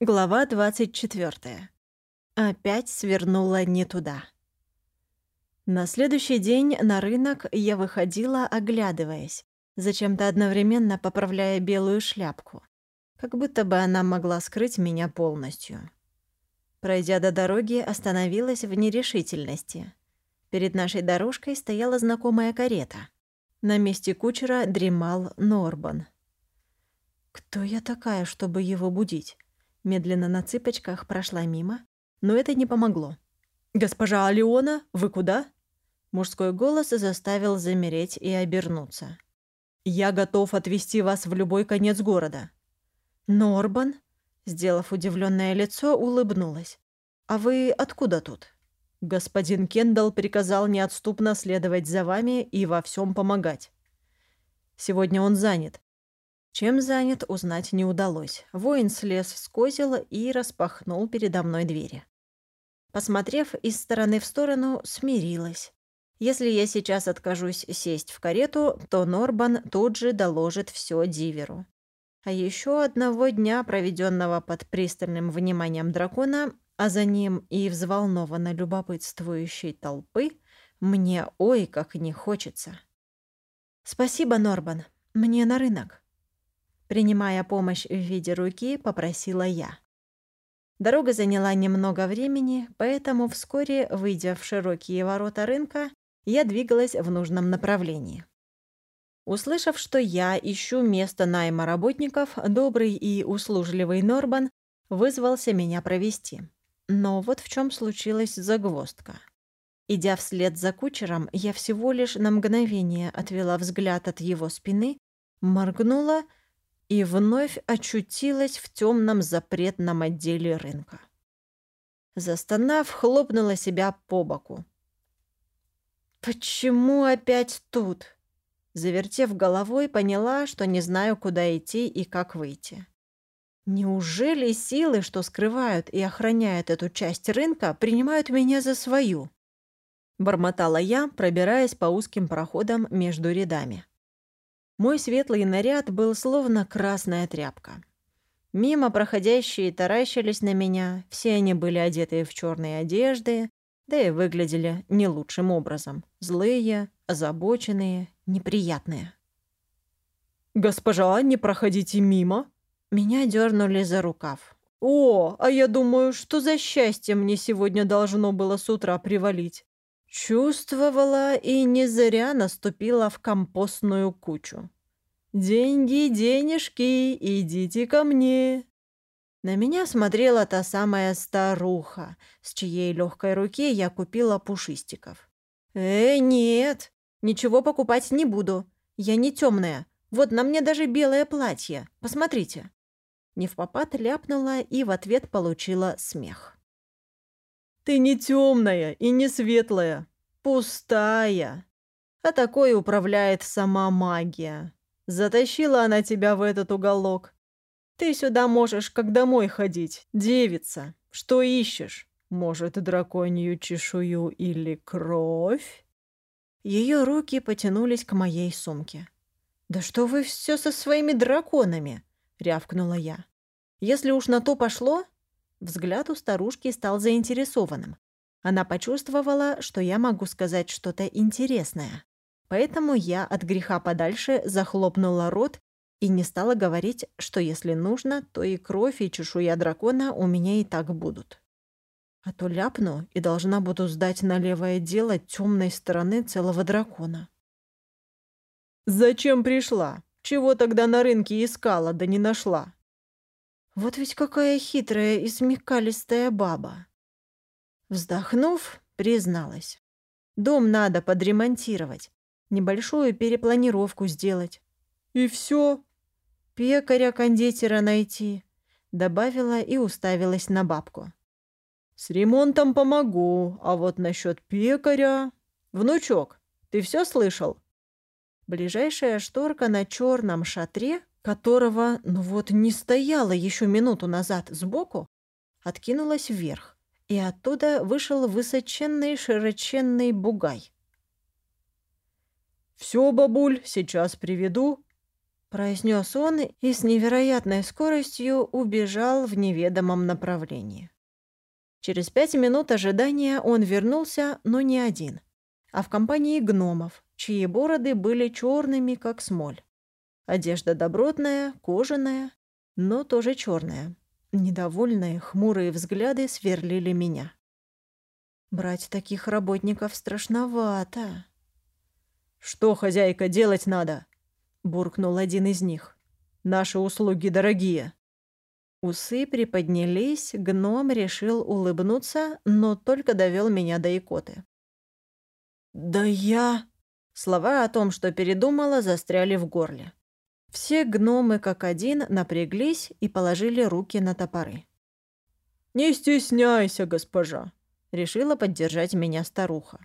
Глава 24. Опять свернула не туда. На следующий день на рынок я выходила, оглядываясь, зачем-то одновременно поправляя белую шляпку, как будто бы она могла скрыть меня полностью. Пройдя до дороги, остановилась в нерешительности. Перед нашей дорожкой стояла знакомая карета. На месте кучера дремал Норбан. Кто я такая, чтобы его будить? Медленно на цыпочках прошла мимо, но это не помогло. «Госпожа Алиона, вы куда?» Мужской голос заставил замереть и обернуться. «Я готов отвезти вас в любой конец города». «Норбан?» Сделав удивленное лицо, улыбнулась. «А вы откуда тут?» «Господин Кендалл приказал неотступно следовать за вами и во всем помогать. Сегодня он занят, чем занят, узнать не удалось. Воин слез с козел и распахнул передо мной двери. Посмотрев из стороны в сторону, смирилась. Если я сейчас откажусь сесть в карету, то Норбан тут же доложит все Диверу. А еще одного дня, проведенного под пристальным вниманием дракона, а за ним и взволнованно любопытствующей толпы, мне ой как не хочется. «Спасибо, Норбан. Мне на рынок». Принимая помощь в виде руки, попросила я. Дорога заняла немного времени, поэтому вскоре, выйдя в широкие ворота рынка, я двигалась в нужном направлении. Услышав, что я ищу место найма работников, добрый и услужливый Норбан вызвался меня провести. Но вот в чем случилась загвоздка. Идя вслед за кучером, я всего лишь на мгновение отвела взгляд от его спины, моргнула — и вновь очутилась в темном запретном отделе рынка. Застонав, хлопнула себя по боку. «Почему опять тут?» Завертев головой, поняла, что не знаю, куда идти и как выйти. Неужели силы, что скрывают и охраняют эту часть рынка, принимают меня за свою? Бормотала я, пробираясь по узким проходам между рядами. Мой светлый наряд был словно красная тряпка. Мимо проходящие таращились на меня, все они были одеты в черные одежды, да и выглядели не лучшим образом. Злые, озабоченные, неприятные. «Госпожа, не проходите мимо!» Меня дернули за рукав. «О, а я думаю, что за счастье мне сегодня должно было с утра привалить. Чувствовала и не зря наступила в компостную кучу. «Деньги, денежки, идите ко мне!» На меня смотрела та самая старуха, с чьей легкой руки я купила пушистиков. «Э, нет, ничего покупать не буду. Я не темная. Вот на мне даже белое платье. Посмотрите». Не в попад ляпнула и в ответ получила смех. Ты не темная и не светлая, пустая. А такой управляет сама магия. Затащила она тебя в этот уголок. Ты сюда можешь как домой ходить, девица. Что ищешь? Может, драконью чешую или кровь?» Ее руки потянулись к моей сумке. «Да что вы все со своими драконами?» — рявкнула я. «Если уж на то пошло, Взгляд у старушки стал заинтересованным. Она почувствовала, что я могу сказать что-то интересное. Поэтому я от греха подальше захлопнула рот и не стала говорить, что если нужно, то и кровь, и чешуя дракона у меня и так будут. А то ляпну и должна буду сдать на левое дело темной стороны целого дракона. «Зачем пришла? Чего тогда на рынке искала, да не нашла?» Вот ведь какая хитрая и смекалистая баба. Вздохнув, призналась. Дом надо подремонтировать, небольшую перепланировку сделать. И все. Пекаря-кондитера найти, добавила и уставилась на бабку. С ремонтом помогу, а вот насчет пекаря... Внучок, ты все слышал? Ближайшая шторка на черном шатре которого, ну вот, не стояла еще минуту назад сбоку, откинулась вверх, и оттуда вышел высоченный широченный бугай. «Все, бабуль, сейчас приведу». произнес он и с невероятной скоростью убежал в неведомом направлении. Через пять минут ожидания он вернулся, но не один, а в компании гномов, чьи бороды были черными, как смоль. Одежда добротная, кожаная, но тоже черная. Недовольные, хмурые взгляды сверлили меня. Брать таких работников страшновато. «Что, хозяйка, делать надо?» — буркнул один из них. «Наши услуги дорогие». Усы приподнялись, гном решил улыбнуться, но только довел меня до икоты. «Да я...» Слова о том, что передумала, застряли в горле. Все гномы как один напряглись и положили руки на топоры. «Не стесняйся, госпожа», — решила поддержать меня старуха.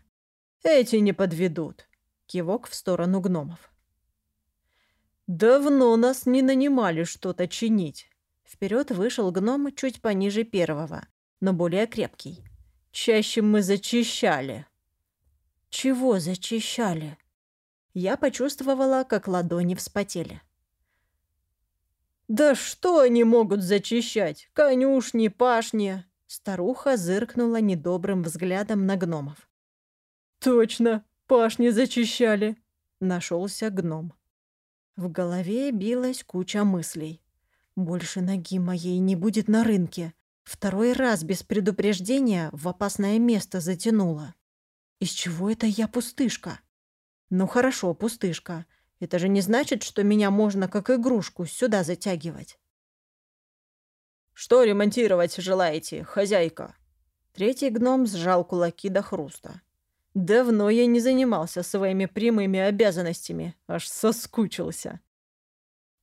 «Эти не подведут», — кивок в сторону гномов. «Давно нас не нанимали что-то чинить». Вперед вышел гном чуть пониже первого, но более крепкий. «Чаще мы зачищали». «Чего зачищали?» Я почувствовала, как ладони вспотели. «Да что они могут зачищать? Конюшни, пашни!» Старуха зыркнула недобрым взглядом на гномов. «Точно, пашни зачищали!» Нашелся гном. В голове билась куча мыслей. «Больше ноги моей не будет на рынке. Второй раз без предупреждения в опасное место затянула. Из чего это я пустышка? Ну хорошо, пустышка. Это же не значит, что меня можно как игрушку сюда затягивать. «Что ремонтировать желаете, хозяйка?» Третий гном сжал кулаки до хруста. «Давно я не занимался своими прямыми обязанностями, аж соскучился».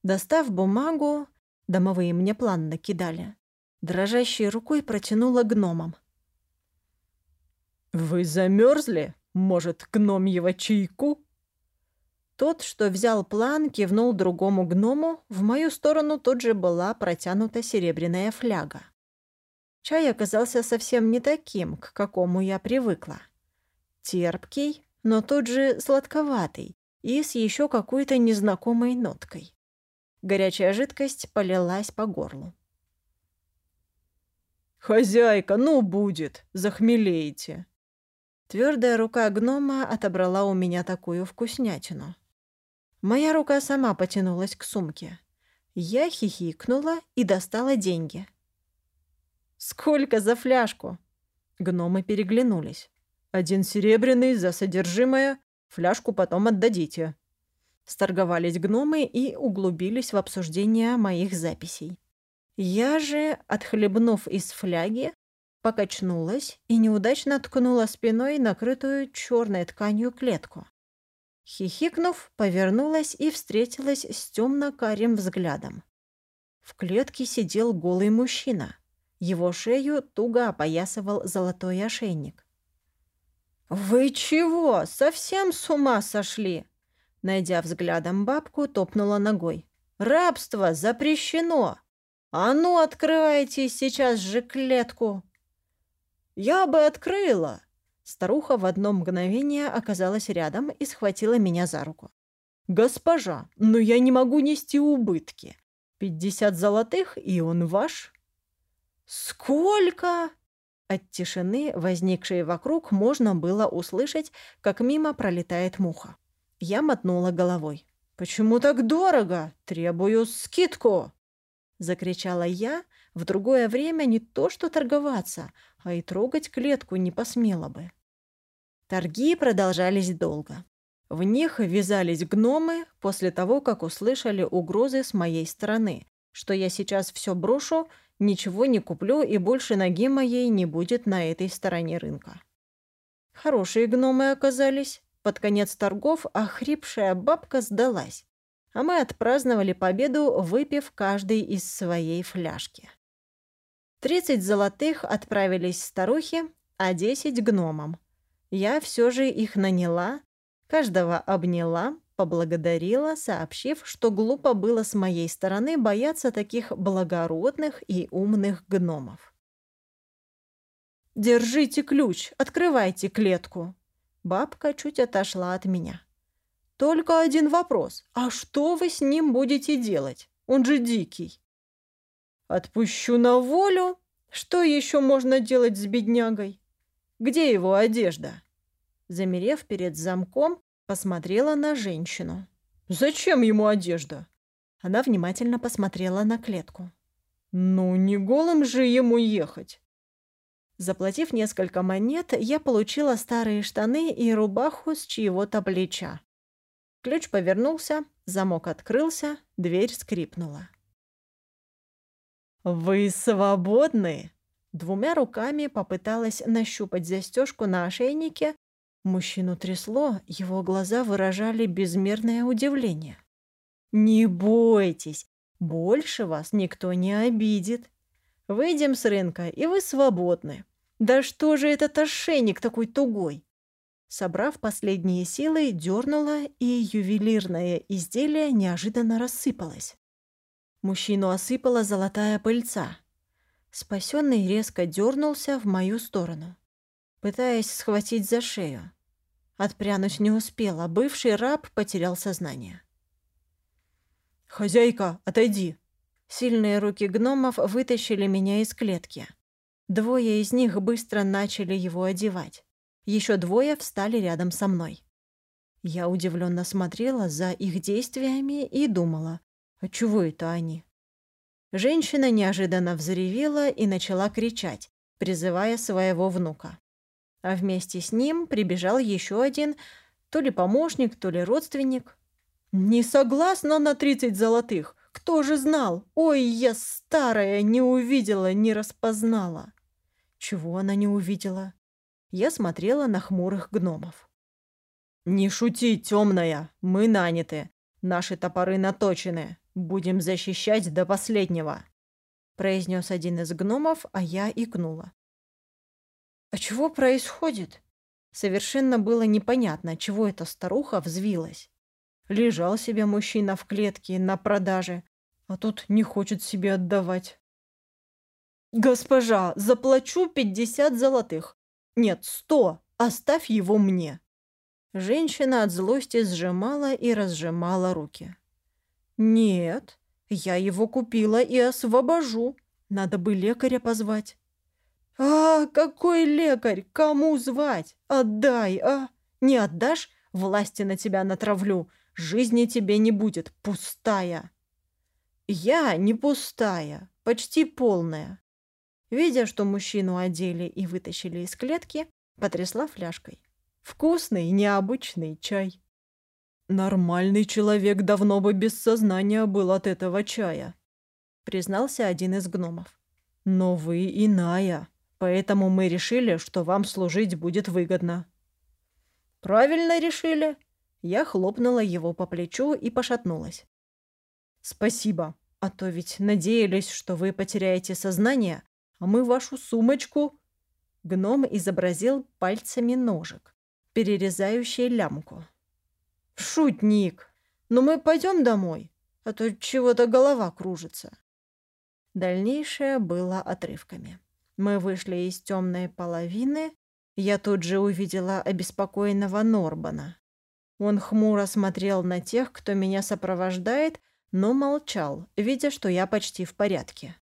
Достав бумагу, домовые мне план накидали, дрожащей рукой протянула гномам. «Вы замерзли? Может, гномьего чайку?» Тот, что взял план, кивнул другому гному, в мою сторону тут же была протянута серебряная фляга. Чай оказался совсем не таким, к какому я привыкла. Терпкий, но тут же сладковатый и с еще какой-то незнакомой ноткой. Горячая жидкость полилась по горлу. «Хозяйка, ну будет, захмелеете!» Твердая рука гнома отобрала у меня такую вкуснятину. Моя рука сама потянулась к сумке. Я хихикнула и достала деньги. «Сколько за фляжку?» Гномы переглянулись. «Один серебряный за содержимое, фляжку потом отдадите». Сторговались гномы и углубились в обсуждение моих записей. Я же, отхлебнув из фляги, покачнулась и неудачно ткнула спиной накрытую черной тканью клетку. Хихикнув, повернулась и встретилась с темно-карим взглядом. В клетке сидел голый мужчина. Его шею туго опоясывал золотой ошейник. «Вы чего? Совсем с ума сошли?» Найдя взглядом бабку, топнула ногой. «Рабство запрещено! А ну, открывайте сейчас же клетку!» «Я бы открыла!» Старуха в одно мгновение оказалась рядом и схватила меня за руку. «Госпожа, но я не могу нести убытки. Пятьдесят золотых, и он ваш». «Сколько?» От тишины, возникшей вокруг, можно было услышать, как мимо пролетает муха. Я мотнула головой. «Почему так дорого? Требую скидку!» Закричала я, в другое время не то что торговаться, а и трогать клетку не посмела бы. Торги продолжались долго. В них ввязались гномы после того, как услышали угрозы с моей стороны, что я сейчас все брошу, ничего не куплю и больше ноги моей не будет на этой стороне рынка. Хорошие гномы оказались. Под конец торгов охрипшая бабка сдалась, а мы отпраздновали победу, выпив каждый из своей фляжки. Тридцать золотых отправились старухе, а десять — гномам — я все же их наняла, каждого обняла, поблагодарила, сообщив, что глупо было с моей стороны бояться таких благородных и умных гномов. «Держите ключ, открывайте клетку!» Бабка чуть отошла от меня. Только один вопрос. А что вы с ним будете делать? Он же дикий. Отпущу на волю. Что еще можно делать с беднягой? Где его одежда? Замерев перед замком, посмотрела на женщину. Зачем ему одежда? Она внимательно посмотрела на клетку. Ну, не голым же ему ехать. Заплатив несколько монет, я получила старые штаны и рубаху с чьего-то плеча. Ключ повернулся, замок открылся, дверь скрипнула. «Вы свободны?» Двумя руками попыталась нащупать застежку на ошейнике. Мужчину трясло, его глаза выражали безмерное удивление. «Не бойтесь, больше вас никто не обидит. Выйдем с рынка, и вы свободны. Да что же этот ошейник такой тугой? Собрав последние силы, дернула, и ювелирное изделие неожиданно рассыпалось. Мужчину осыпала золотая пыльца. Спасенный резко дернулся в мою сторону, пытаясь схватить за шею. Отпрянуть не успел, а бывший раб потерял сознание. «Хозяйка, отойди!» Сильные руки гномов вытащили меня из клетки. Двое из них быстро начали его одевать. Еще двое встали рядом со мной. Я удивленно смотрела за их действиями и думала, а чего это они? Женщина неожиданно взревела и начала кричать, призывая своего внука. А вместе с ним прибежал еще один, то ли помощник, то ли родственник. «Не согласна на тридцать золотых! Кто же знал? Ой, я старая, не увидела, не распознала!» Чего она не увидела? Я смотрела на хмурых гномов. «Не шути, темная, мы наняты. Наши топоры наточены. Будем защищать до последнего», — произнес один из гномов, а я икнула. «А чего происходит?» Совершенно было непонятно, чего эта старуха взвилась. Лежал себе мужчина в клетке на продаже, а тут не хочет себе отдавать. «Госпожа, заплачу пятьдесят золотых. Нет, сто. Оставь его мне». Женщина от злости сжимала и разжимала руки. «Нет, я его купила и освобожу. Надо бы лекаря позвать». «А, какой лекарь? Кому звать? Отдай, а? Не отдашь? Власти на тебя натравлю. Жизни тебе не будет, пустая». «Я не пустая, почти полная. Видя, что мужчину одели и вытащили из клетки, потрясла фляжкой. Вкусный, необычный чай. Нормальный человек давно бы без сознания был от этого чая, признался один из гномов. Но вы иная, поэтому мы решили, что вам служить будет выгодно. Правильно решили. Я хлопнула его по плечу и пошатнулась. Спасибо, а то ведь надеялись, что вы потеряете сознание, а мы вашу сумочку...» Гном изобразил пальцами ножик, перерезающий лямку. «Шутник! Но мы пойдем домой, а то чего-то голова кружится». Дальнейшее было отрывками. Мы вышли из темной половины. Я тут же увидела обеспокоенного Норбана. Он хмуро смотрел на тех, кто меня сопровождает, но молчал, видя, что я почти в порядке.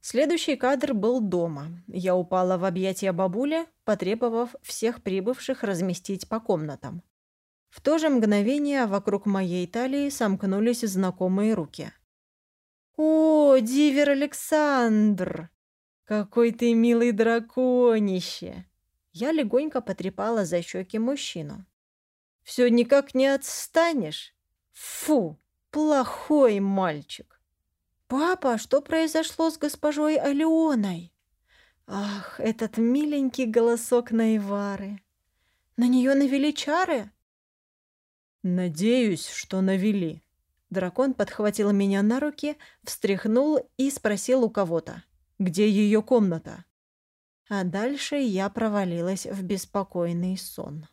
Следующий кадр был дома. Я упала в объятия бабули, потребовав всех прибывших разместить по комнатам. В то же мгновение вокруг моей талии сомкнулись знакомые руки. «О, Дивер Александр! Какой ты милый драконище!» Я легонько потрепала за щеки мужчину. «Все никак не отстанешь? Фу, плохой мальчик!» «Папа, что произошло с госпожой Алеоной?» «Ах, этот миленький голосок Найвары! На нее навели чары?» «Надеюсь, что навели». Дракон подхватил меня на руки, встряхнул и спросил у кого-то, где ее комната. А дальше я провалилась в беспокойный сон.